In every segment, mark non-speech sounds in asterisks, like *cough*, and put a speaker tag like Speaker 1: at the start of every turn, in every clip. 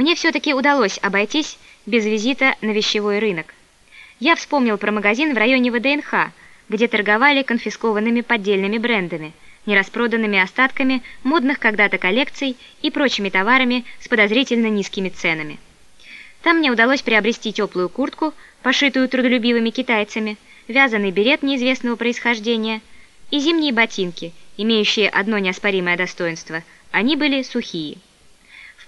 Speaker 1: Мне все-таки удалось обойтись без визита на вещевой рынок. Я вспомнил про магазин в районе ВДНХ, где торговали конфискованными поддельными брендами, нераспроданными остатками модных когда-то коллекций и прочими товарами с подозрительно низкими ценами. Там мне удалось приобрести теплую куртку, пошитую трудолюбивыми китайцами, вязаный берет неизвестного происхождения и зимние ботинки, имеющие одно неоспоримое достоинство – они были сухие.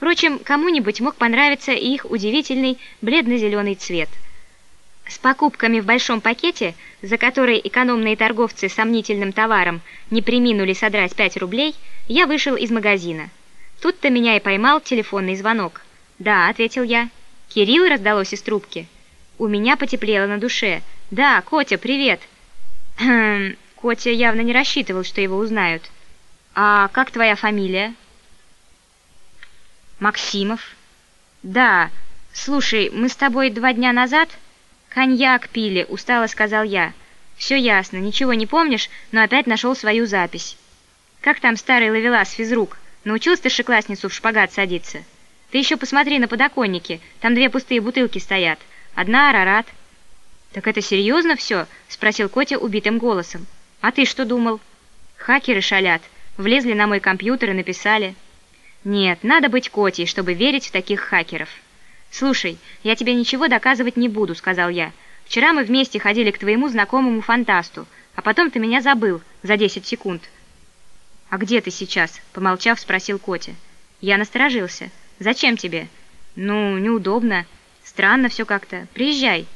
Speaker 1: Впрочем, кому-нибудь мог понравиться и их удивительный бледно-зеленый цвет. С покупками в большом пакете, за которые экономные торговцы сомнительным товаром не приминули содрать 5 рублей, я вышел из магазина. Тут-то меня и поймал телефонный звонок. «Да», — ответил я. «Кирилл» раздалось из трубки. У меня потеплело на душе. «Да, Котя, привет!» *clears throat* Котя явно не рассчитывал, что его узнают. «А как твоя фамилия?» «Максимов». «Да. Слушай, мы с тобой два дня назад...» «Коньяк пили», — устало сказал я. «Все ясно, ничего не помнишь, но опять нашел свою запись». «Как там старый ловелас физрук? Научил старшеклассницу в шпагат садиться?» «Ты еще посмотри на подоконнике, там две пустые бутылки стоят. Одна арарат». «Так это серьезно все?» — спросил Котя убитым голосом. «А ты что думал?» «Хакеры шалят. Влезли на мой компьютер и написали. Нет, надо быть Котей, чтобы верить в таких хакеров. «Слушай, я тебе ничего доказывать не буду», — сказал я. «Вчера мы вместе ходили к твоему знакомому фантасту, а потом ты меня забыл за 10 секунд». «А где ты сейчас?» — помолчав, спросил Котя. Я насторожился. «Зачем тебе?» «Ну, неудобно. Странно все как-то. Приезжай».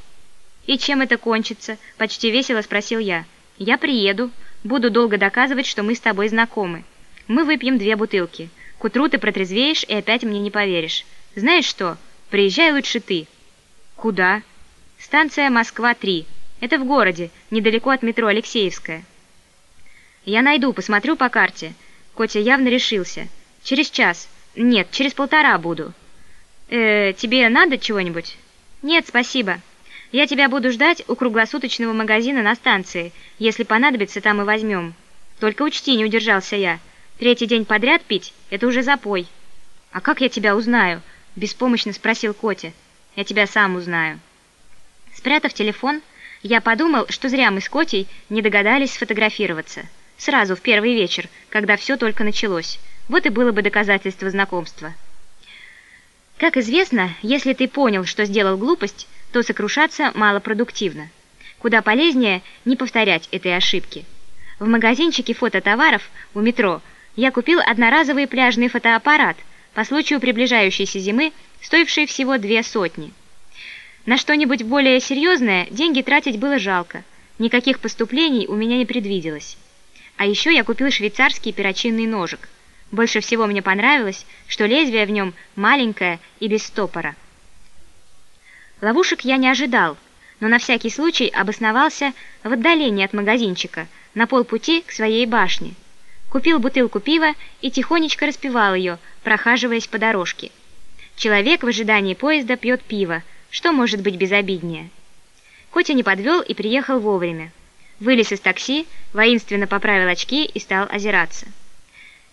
Speaker 1: «И чем это кончится?» — почти весело спросил я. «Я приеду. Буду долго доказывать, что мы с тобой знакомы. Мы выпьем две бутылки. К утру ты протрезвеешь и опять мне не поверишь. Знаешь что? Приезжай лучше ты». «Куда?» «Станция Москва-3. Это в городе, недалеко от метро Алексеевская». «Я найду, посмотрю по карте». Котя явно решился. «Через час. Нет, через полтора буду». «Э, тебе надо чего-нибудь?» «Нет, спасибо». Я тебя буду ждать у круглосуточного магазина на станции. Если понадобится, там и возьмем. Только учти, не удержался я. Третий день подряд пить – это уже запой. А как я тебя узнаю? Беспомощно спросил Котя. Я тебя сам узнаю. Спрятав телефон, я подумал, что зря мы с Котей не догадались сфотографироваться. Сразу, в первый вечер, когда все только началось. Вот и было бы доказательство знакомства. Как известно, если ты понял, что сделал глупость, то сокрушаться малопродуктивно. Куда полезнее не повторять этой ошибки. В магазинчике фототоваров у метро я купил одноразовый пляжный фотоаппарат по случаю приближающейся зимы, стоивший всего две сотни. На что-нибудь более серьезное деньги тратить было жалко. Никаких поступлений у меня не предвиделось. А еще я купил швейцарский перочинный ножик. Больше всего мне понравилось, что лезвие в нем маленькое и без стопора. Ловушек я не ожидал, но на всякий случай обосновался в отдалении от магазинчика, на полпути к своей башне. Купил бутылку пива и тихонечко распивал ее, прохаживаясь по дорожке. Человек в ожидании поезда пьет пиво, что может быть безобиднее. Котя не подвел и приехал вовремя. Вылез из такси, воинственно поправил очки и стал озираться.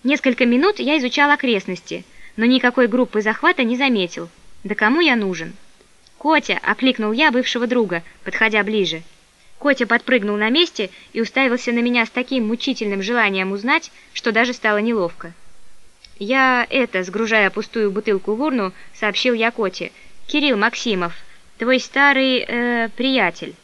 Speaker 1: Несколько минут я изучал окрестности, но никакой группы захвата не заметил. Да кому я нужен? «Котя!» — окликнул я бывшего друга, подходя ближе. Котя подпрыгнул на месте и уставился на меня с таким мучительным желанием узнать, что даже стало неловко. «Я это», — сгружая пустую бутылку в урну, сообщил я Коте. «Кирилл Максимов, твой старый, э, приятель».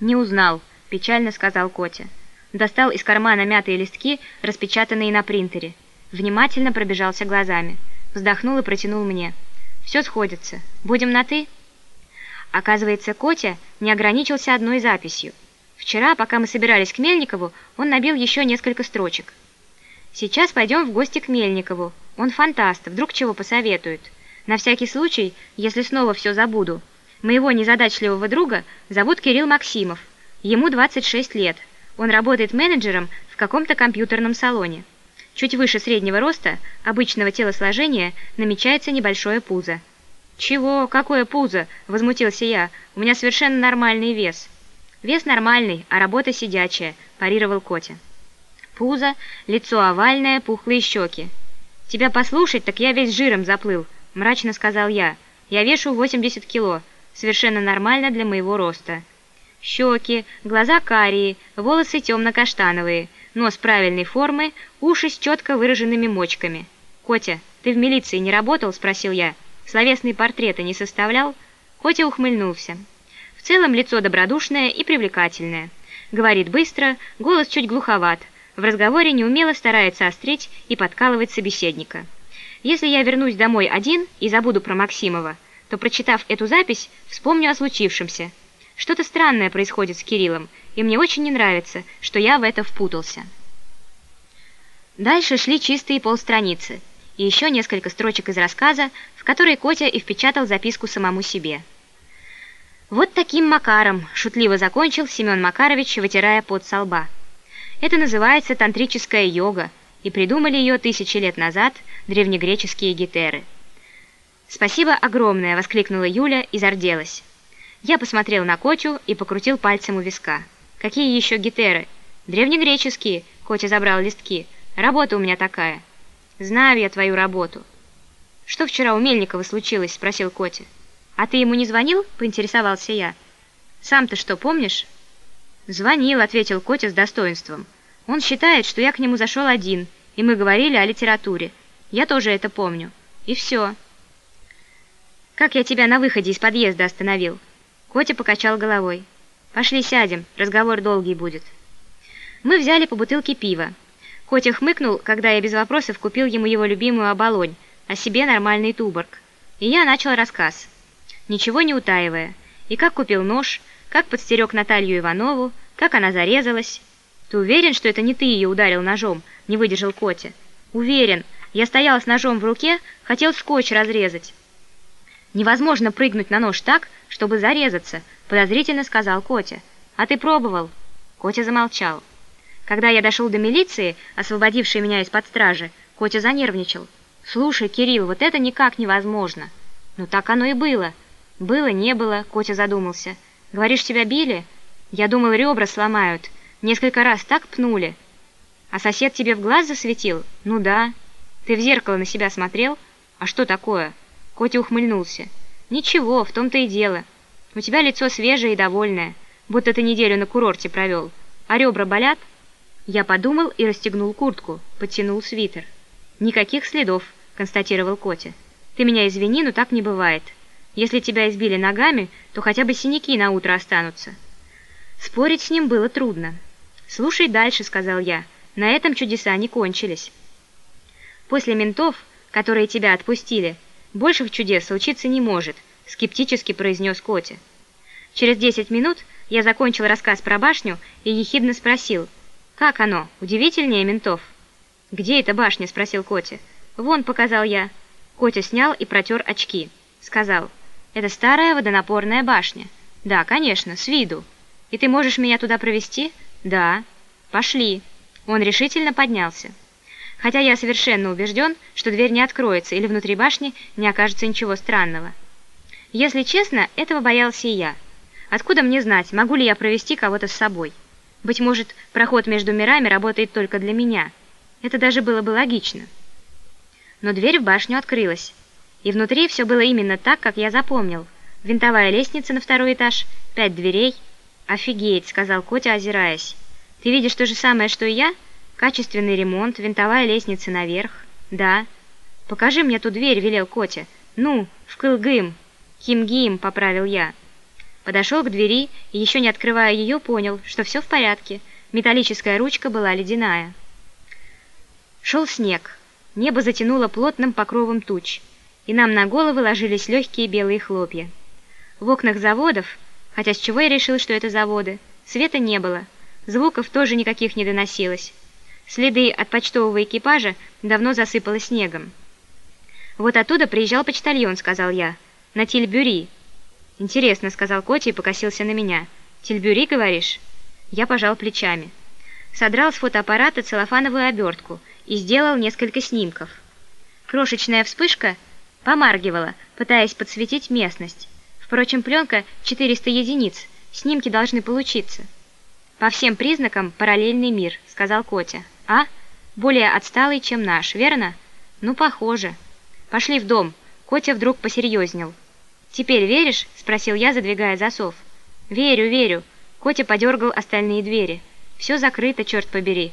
Speaker 1: «Не узнал», — печально сказал Котя. Достал из кармана мятые листки, распечатанные на принтере. Внимательно пробежался глазами. Вздохнул и протянул мне. «Все сходится. Будем на «ты»?» Оказывается, Котя не ограничился одной записью. Вчера, пока мы собирались к Мельникову, он набил еще несколько строчек. Сейчас пойдем в гости к Мельникову. Он фантаст, вдруг чего посоветует. На всякий случай, если снова все забуду. Моего незадачливого друга зовут Кирилл Максимов. Ему 26 лет. Он работает менеджером в каком-то компьютерном салоне. Чуть выше среднего роста, обычного телосложения, намечается небольшое пузо. «Чего? Какое пузо?» – возмутился я. «У меня совершенно нормальный вес». «Вес нормальный, а работа сидячая», – парировал Котя. «Пузо, лицо овальное, пухлые щеки». «Тебя послушать, так я весь жиром заплыл», –— мрачно сказал я. «Я вешу 80 кило, совершенно нормально для моего роста. Щеки, глаза карие, волосы темно-каштановые, нос правильной формы, уши с четко выраженными мочками. Котя, ты в милиции не работал?» — спросил я. «Словесные портреты не составлял?» Котя ухмыльнулся. В целом лицо добродушное и привлекательное. Говорит быстро, голос чуть глуховат, в разговоре неумело старается острить и подкалывать собеседника. Если я вернусь домой один и забуду про Максимова, то, прочитав эту запись, вспомню о случившемся. Что-то странное происходит с Кириллом, и мне очень не нравится, что я в это впутался. Дальше шли чистые полстраницы и еще несколько строчек из рассказа, в которые Котя и впечатал записку самому себе. Вот таким макаром шутливо закончил Семен Макарович, вытирая пот со лба. Это называется тантрическая йога, и придумали ее тысячи лет назад древнегреческие гетеры. «Спасибо огромное!» — воскликнула Юля и зарделась. Я посмотрел на Котю и покрутил пальцем у виска. «Какие еще гетеры?» «Древнегреческие!» — Котя забрал листки. «Работа у меня такая». «Знаю я твою работу». «Что вчера у Мельникова случилось?» — спросил Котя. «А ты ему не звонил?» — поинтересовался я. «Сам-то что, помнишь?» «Звонил», — ответил Котя с достоинством. «Он считает, что я к нему зашел один, и мы говорили о литературе. Я тоже это помню. И все». «Как я тебя на выходе из подъезда остановил?» Котя покачал головой. «Пошли сядем, разговор долгий будет». Мы взяли по бутылке пива. Котя хмыкнул, когда я без вопросов купил ему его любимую оболонь, а себе нормальный туборг. И я начал рассказ, ничего не утаивая. И как купил нож, как подстерег Наталью Иванову, как она зарезалась. «Ты уверен, что это не ты ее ударил ножом?» — не выдержал Котя. «Уверен. Я стоял с ножом в руке, хотел скотч разрезать». «Невозможно прыгнуть на нож так, чтобы зарезаться», — подозрительно сказал Котя. «А ты пробовал?» Котя замолчал. Когда я дошел до милиции, освободившей меня из-под стражи, Котя занервничал. «Слушай, Кирилл, вот это никак невозможно». «Ну так оно и было». «Было, не было», — Котя задумался. «Говоришь, тебя били?» «Я думал, ребра сломают. Несколько раз так пнули». «А сосед тебе в глаз засветил?» «Ну да». «Ты в зеркало на себя смотрел?» «А что такое?» Котя ухмыльнулся. «Ничего, в том-то и дело. У тебя лицо свежее и довольное, будто ты неделю на курорте провел. А ребра болят?» Я подумал и расстегнул куртку, подтянул свитер. «Никаких следов», — констатировал Котя. «Ты меня извини, но так не бывает». Если тебя избили ногами, то хотя бы синяки на утро останутся. Спорить с ним было трудно. «Слушай дальше», — сказал я. «На этом чудеса не кончились». «После ментов, которые тебя отпустили, больших чудес случиться не может», — скептически произнес Котя. Через десять минут я закончил рассказ про башню и ехидно спросил, «Как оно? Удивительнее ментов?» «Где эта башня?» — спросил Котя. «Вон», — показал я. Котя снял и протер очки. Сказал, это старая водонапорная башня. Да, конечно, с виду. И ты можешь меня туда провести? Да. Пошли. Он решительно поднялся. Хотя я совершенно убежден, что дверь не откроется или внутри башни не окажется ничего странного. Если честно, этого боялся и я. Откуда мне знать, могу ли я провести кого-то с собой? Быть может, проход между мирами работает только для меня. Это даже было бы логично. Но дверь в башню открылась. И внутри все было именно так, как я запомнил. Винтовая лестница на второй этаж, пять дверей. «Офигеть», — сказал Котя, озираясь. «Ты видишь то же самое, что и я? Качественный ремонт, винтовая лестница наверх». «Да». «Покажи мне ту дверь», — велел Котя. «Ну, в Кылгым». «Кимгим», — поправил я. Подошел к двери и, еще не открывая ее, понял, что все в порядке. Металлическая ручка была ледяная. Шел снег. Небо затянуло плотным покровом туч и нам на головы ложились легкие белые хлопья. В окнах заводов, хотя с чего я решил, что это заводы, света не было, звуков тоже никаких не доносилось. Следы от почтового экипажа давно засыпало снегом. «Вот оттуда приезжал почтальон», — сказал я, — «на Тильбюри». «Интересно», — сказал Котя и покосился на меня. «Тильбюри, говоришь?» Я пожал плечами. Содрал с фотоаппарата целлофановую обертку и сделал несколько снимков. Крошечная вспышка — Помаргивала, пытаясь подсветить местность. Впрочем, пленка 400 единиц, снимки должны получиться. «По всем признакам параллельный мир», — сказал Котя. «А? Более отсталый, чем наш, верно?» «Ну, похоже. Пошли в дом». Котя вдруг посерьезнел. «Теперь веришь?» – спросил я, задвигая засов. «Верю, верю». Котя подергал остальные двери. «Все закрыто, черт побери».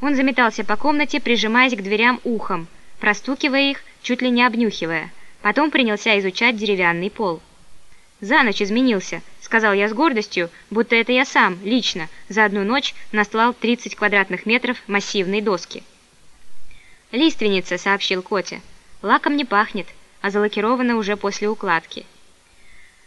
Speaker 1: Он заметался по комнате, прижимаясь к дверям ухом, простукивая их, чуть ли не обнюхивая. Потом принялся изучать деревянный пол. «За ночь изменился», — сказал я с гордостью, будто это я сам, лично, за одну ночь наслал 30 квадратных метров массивной доски. «Лиственница», — сообщил Котя. «Лаком не пахнет, а залакировано уже после укладки».